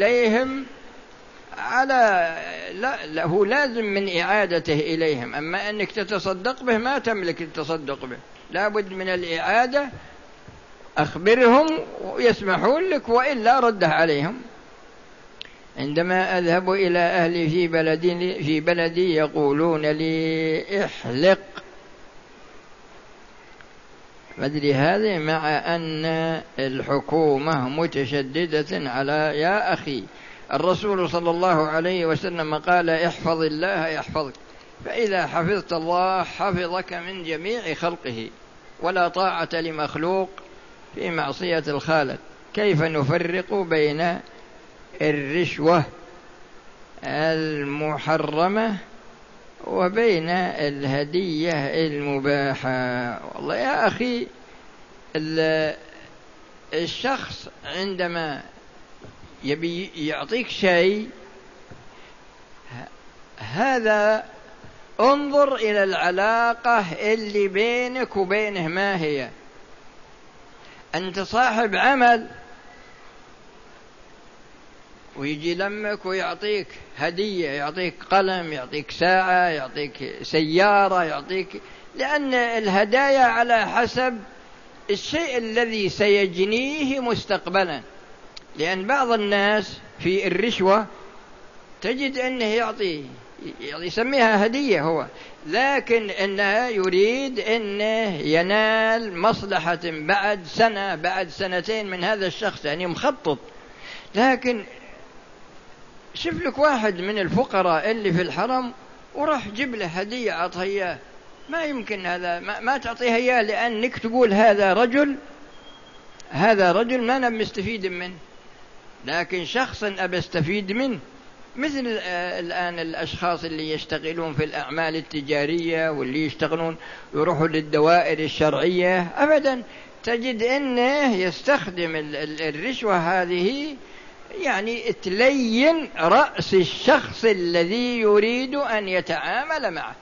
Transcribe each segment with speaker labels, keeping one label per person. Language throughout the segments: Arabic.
Speaker 1: إليهم على لا, هو لازم من إعادته إليهم. أما أنك تتصدق به ما تملك التصدق به. لابد من الإعادة. أخبرهم ويسمحون لك وإلا رده عليهم. عندما أذهب إلى أهلي في بلدي في بلدي يقولون لي احلق. مدري هذه مع أن الحكومة متشددة على يا أخي الرسول صلى الله عليه وسلم قال احفظ الله يحفظك فإذا حفظت الله حفظك من جميع خلقه ولا طاعة لمخلوق في معصية الخالق. كيف نفرق بين الرشوة المحرمة وبين الهدية المباحة. والله يا أخي الشخص عندما يبي يعطيك شيء هذا انظر إلى العلاقة اللي بينك وبينه ما هي. أنت صاحب عمل. ويجي لمك ويعطيك هدية يعطيك قلم يعطيك ساعة يعطيك سيارة يعطيك لأن الهدايا على حسب الشيء الذي سيجنيه مستقبلا. لأن بعض الناس في الرشوة تجد أنه يعطي يسميها هدية هو لكن أنه يريد أنه ينال مصلحة بعد سنة بعد سنتين من هذا الشخص يعني مخطط. لكن شوف لك واحد من الفقراء اللي في الحرم وراح جيب له هدية إياه ما يمكن هذا ما, ما تعطيها إياه لأنك تقول هذا رجل هذا رجل ما أنا مستفيد منه. لكن شخص أبى أستفيد منه. مثل آه، الآن الأشخاص اللي يشتغلون في الأعمال التجارية واللي يشتغلون يروحوا للدوائر الشرعية. أبدا تجد أنه يستخدم الرشوة هذه يعني تلين رأس الشخص الذي يريد أن يتعامل معه.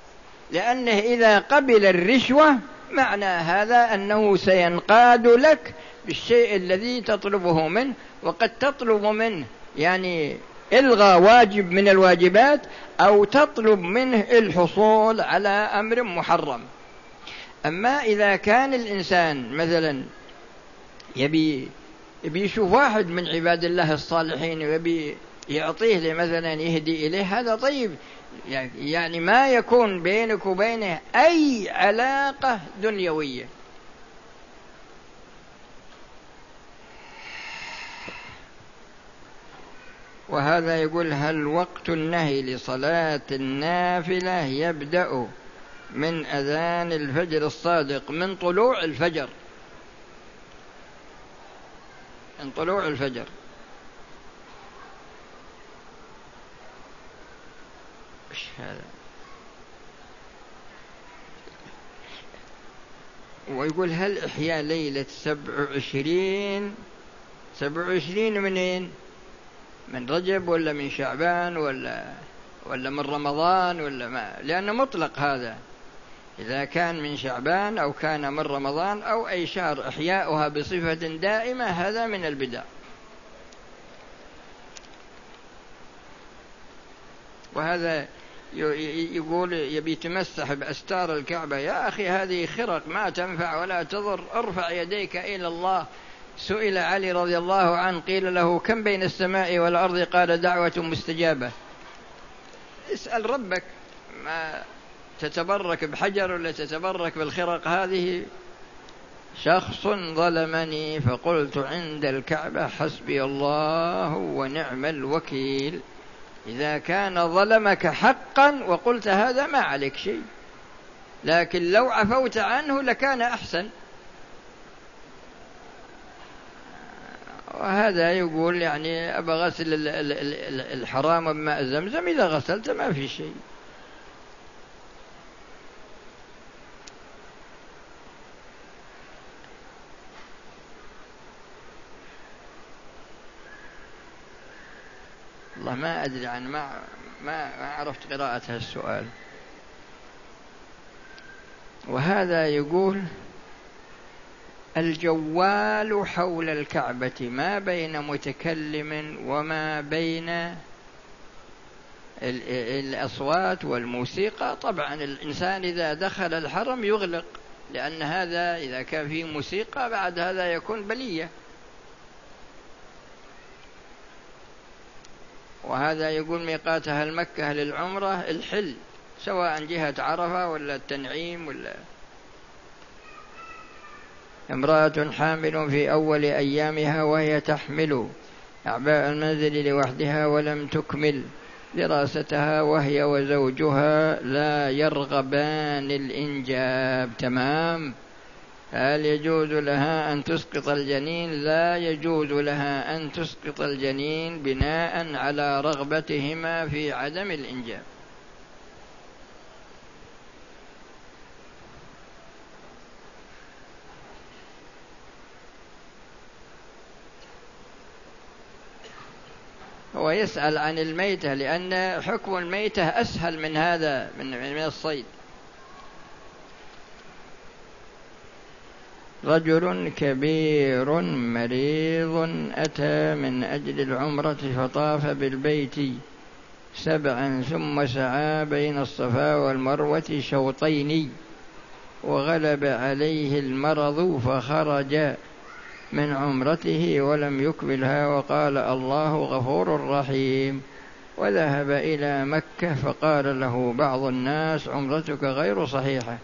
Speaker 1: لأنه إذا قبل الرشوة معنى هذا أنه سينقاد لك بالشيء الذي تطلبه منه. وقد تطلب منه يعني إلغى واجب من الواجبات أو تطلب منه الحصول على أمر محرم. أما إذا كان الإنسان مثلا يبي يبي يشوف واحد من عباد الله الصالحين ويبي يعطيه مثلا يهدي إليه هذا طيب. يعني ما يكون بينك وبينه أي علاقة دنيوية. وهذا يقول هل وقت النهي لصلاة النافلة يبدأ من أذان الفجر الصادق من طلوع الفجر؟ من طلوع الفجر. إيش هذا؟ ويقول هل إحياء ليلة سبع وعشرين سبع وعشرين منين من رجب ولا من شعبان ولا ولا من رمضان ولا ما؟ لأنه مطلق هذا. إذا كان من شعبان أو كان من رمضان أو أي شهر إحياؤها بصفة دائمة هذا من البدع. وهذا يقول يبي يتمسح بأستار الكعبة يا أخي هذه خرق ما تنفع ولا تضر ارفع يديك إلى الله. سئل علي رضي الله عنه قيل له كم بين السماء والأرض؟ قال دعوة مستجابة. اسأل ربك ما تتبرك بحجر ولا تتبرك بالخرق؟ هذه شخص ظلمني فقلت عند الكعبة حسبي الله ونعم الوكيل. إذا كان ظلمك حقا وقلت هذا ما عليك شيء لكن لو عفوت عنه لكان أحسن. وهذا يقول يعني أبى غسل الحرام بماء زمزم إذا غسلت ما في شيء. والله ما أدري عن ما ما, ما عرفت قراءة السؤال. وهذا يقول الجوال حول الكعبة ما بين متكلم وما بين الأصوات والموسيقى. طبعا الإنسان إذا دخل الحرم يغلق لأن هذا إذا كان فيه موسيقى بعد هذا يكون بلية. وهذا يقول ميقات أهل مكة للعمرة الحل سواء جهة عرفة ولا التنعيم ولا. امرأة حامل في أول أيامها وهي تحمل أعباء المنزل لوحدها ولم تكمل دراستها وهي وزوجها لا يرغبان الإنجاب. تمام؟ هل يجوز لها أن تسقط الجنين؟ لا يجوز لها أن تسقط الجنين بناء على رغبتهما في عدم الإنجاب. هو يسأل عن الميتة لأن حكم الميتة أسهل من هذا من من الصيد. رجل كبير مريض أتى من أجل العمرة فطاف بالبيت سبعا ثم سعى بين الصفا والمروة شوطين وغلب عليه المرض فخرج من عمرته ولم يكملها وقال الله غفور رحيم وذهب إلى مكة فقال له بعض الناس عمرتك غير صحيحة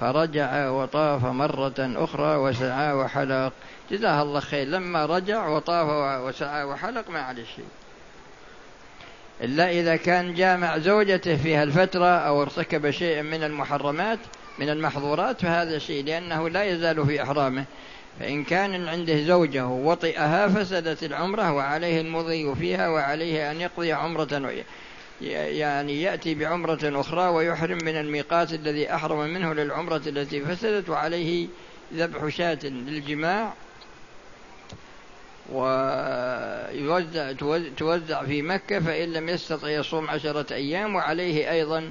Speaker 1: فرجع وطاف مرة أخرى وسعى وحلق. جزاه الله خير. لما رجع وطاف وسعى وحلق ما عليه شيء. إلا إذا كان جامع زوجته في هالفترة أو ارتكب شيئا من المحرمات من المحظورات فهذا شيء لأنه لا يزال في إحرامه. فإن كان عنده زوجة وطئها فسدت العمرة وعليه المضي فيها وعليه أن يقضي عمرة يعني يأتي بعمرة أخرى ويحرم من الميقات الذي أحرم منه للعمرة التي فسدت وعليه ذبح شاة للجماع ويوزع توزع في مكة فإن لم يستطع يصوم عشرة أيام وعليه أيضا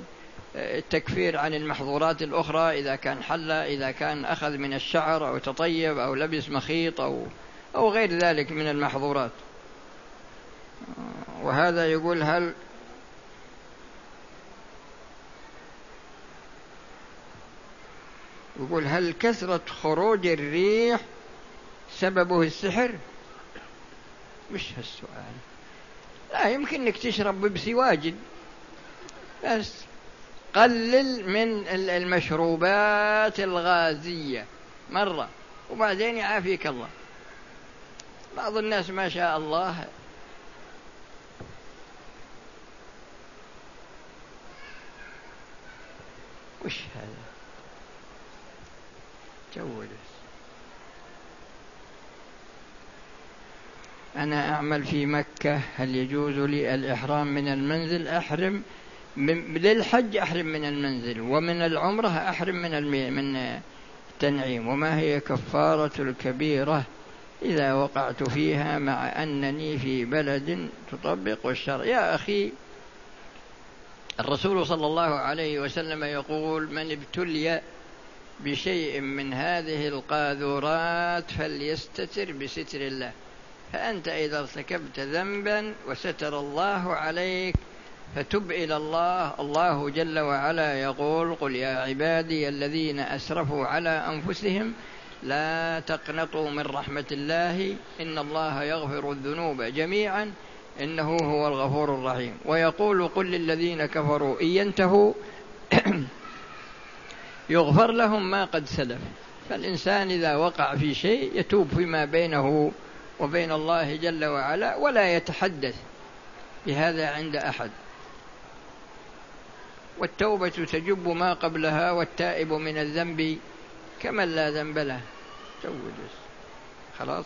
Speaker 1: التكفير عن المحظورات الأخرى إذا كان حل إذا كان أخذ من الشعر أو تطيب أو لبس مخيط أو أو غير ذلك من المحظورات. وهذا يقول هل يقول هل كثرة خروج الريح سببه السحر؟ مش هالسؤال. لا يمكن إنك تشرب بيبسي واجد. بس قلل من المشروبات الغازية مرة وبعدين يعافيك الله. بعض الناس ما شاء الله وش هذا؟ جودس أنا أعمل في مكة هل يجوز لي الإحرام من المنزل؟ أحرم. من للحج أحرم من المنزل ومن العمرة أحرم من من التنعيم. وما هي كفارة الكبيرة؟ إذا وقعت فيها مع أنني في بلد تطبق الشرع. يا أخي الرسول صلى الله عليه وسلم يقول من ابتلي بشيء من هذه القاذورات فليستتر بستر الله. فأنت إذا ارتكبت ذنبا وستر الله عليك فتب إلى الله. الله جل وعلا يقول قل يا عبادي الذين أسرفوا على أنفسهم لا تقنطوا من رحمة الله إن الله يغفر الذنوب جميعا إنه هو الغفور الرحيم. ويقول قل للذين كفروا إن ينتهوا يغفر لهم ما قد سلف. فالإنسان إذا وقع في شيء يتوب فيما بينه وبين الله جل وعلا ولا يتحدث بهذا عند أحد. والتوبة تجب ما قبلها والتائب من الذنب كمن لا ذنب له. زود خلاص؟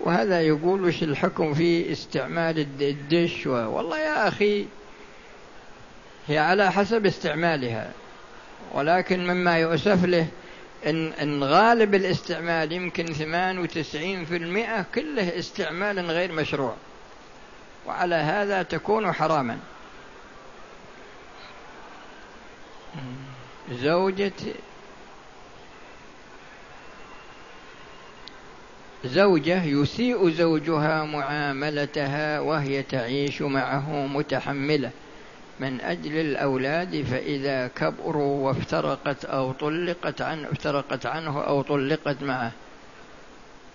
Speaker 1: وهذا يقول وش الحكم في استعمال الدش والله يا أخي هي على حسب استعمالها. ولكن مما يؤسف له إن, إن غالب الاستعمال يمكن ثمان وتسعين في المئة كله استعمال غير مشروع. وعلى هذا تكون حراما. زوجة زوجة يسيء زوجها معاملتها وهي تعيش معه متحملة. من أجل الأولاد فإذا كبروا وافترقت أو طلقت عنه افترقت عنه أو طلقت معه.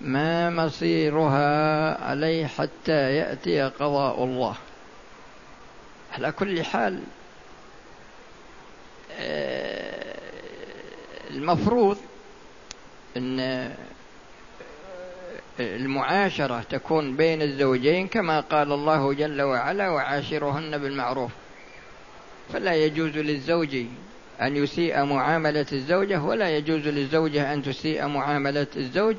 Speaker 1: ما مصيرها عليه حتى يأتي قضاء الله. على كل حال آه، المفروض أن المعاشرة تكون بين الزوجين كما قال الله جل وعلا وعاشرهن بالمعروف. فلا يجوز للزوج أن يسيء معاملة الزوجة ولا يجوز للزوجة أن تسيء معاملة الزوج.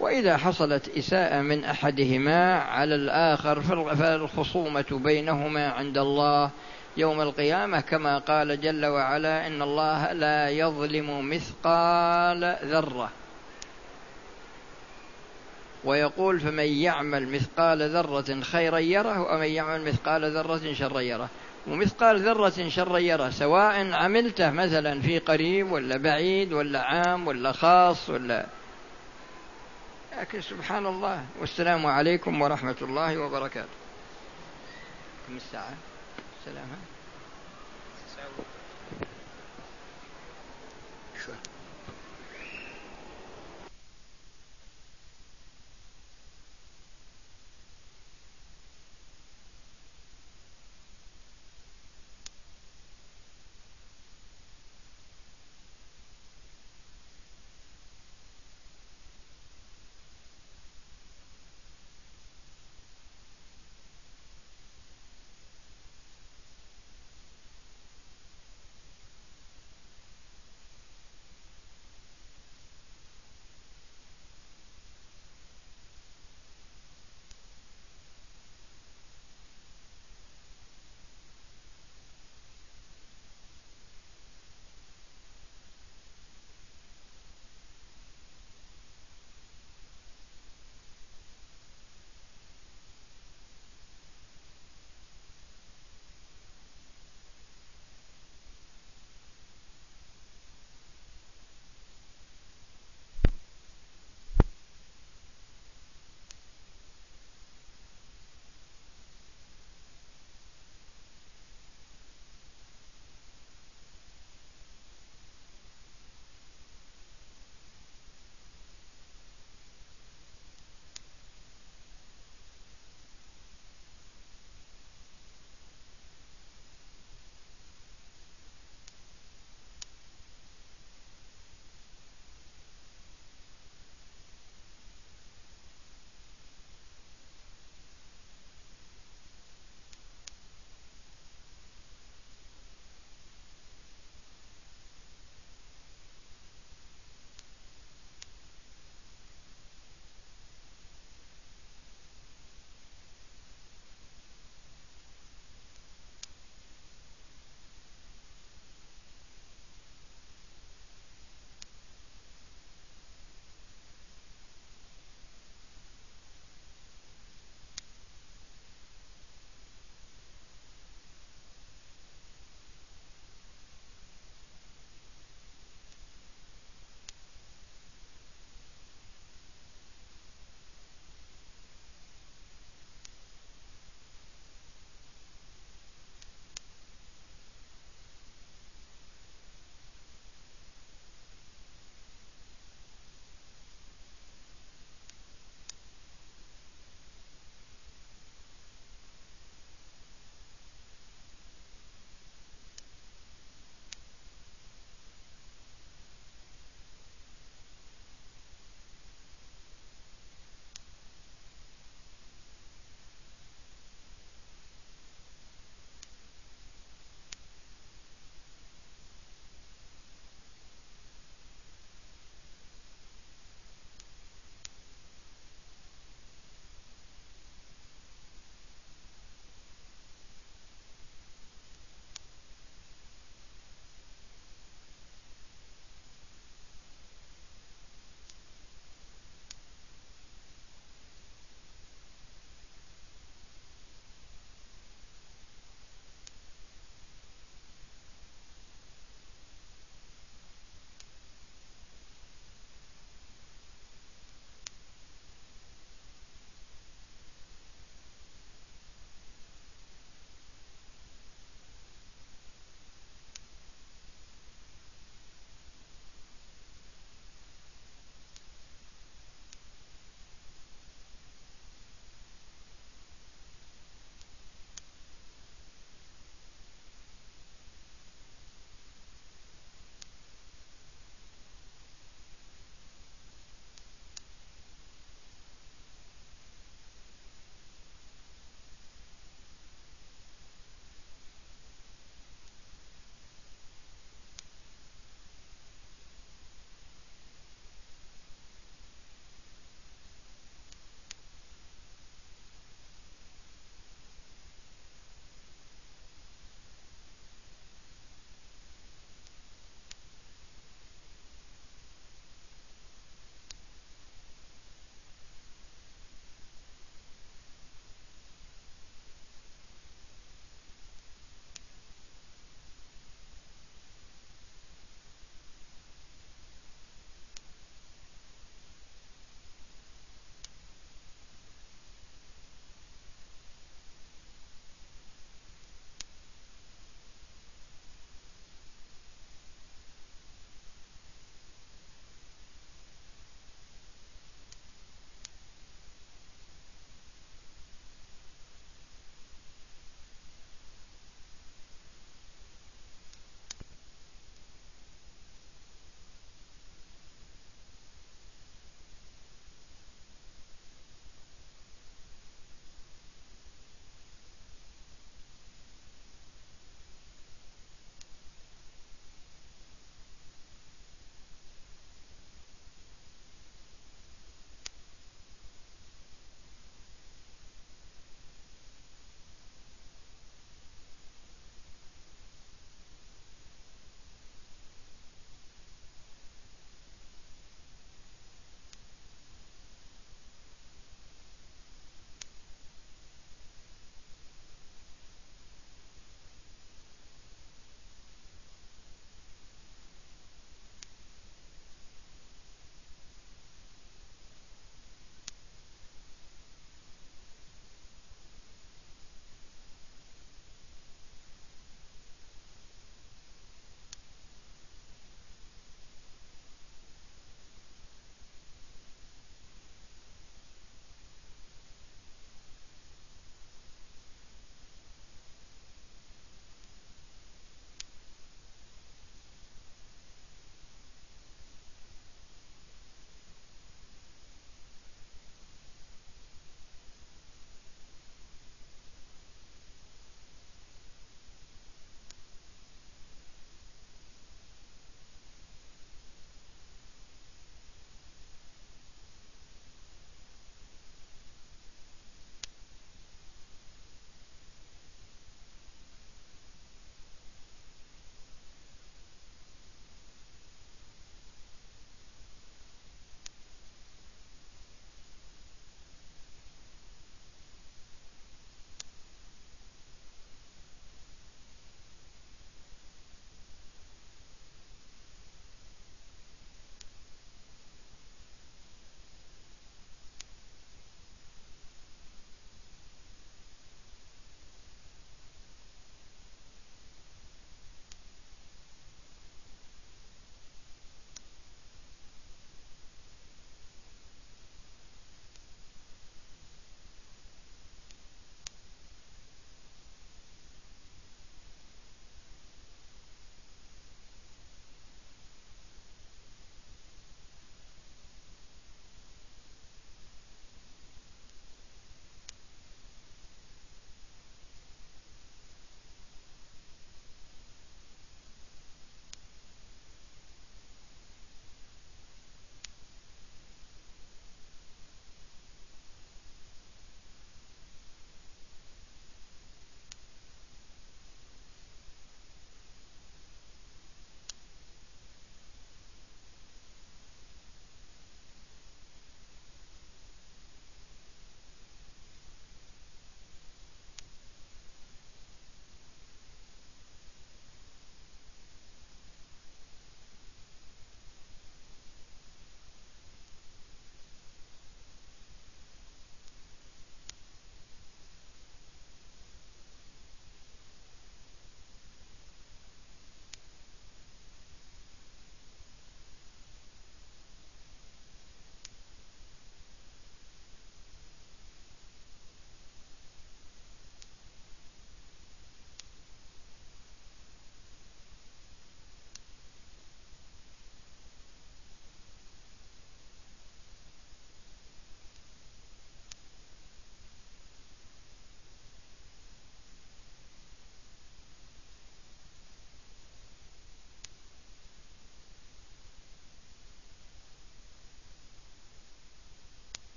Speaker 1: وإذا حصلت إساءة من أحدهما على الآخر فالخصومة بينهما عند الله يوم القيامة. كما قال جل وعلا إن الله لا يظلم مثقال ذرة. ويقول فمن يعمل مثقال ذرة خيرا يره ومن يعمل مثقال ذرة شرا يره. ومثقال ذرة شرا يره سواء عملته مثلا في قريب ولا بعيد ولا عام ولا خاص ولا. لكن سبحان الله والسلام عليكم ورحمة الله وبركاته. كم الساعة؟ السلام.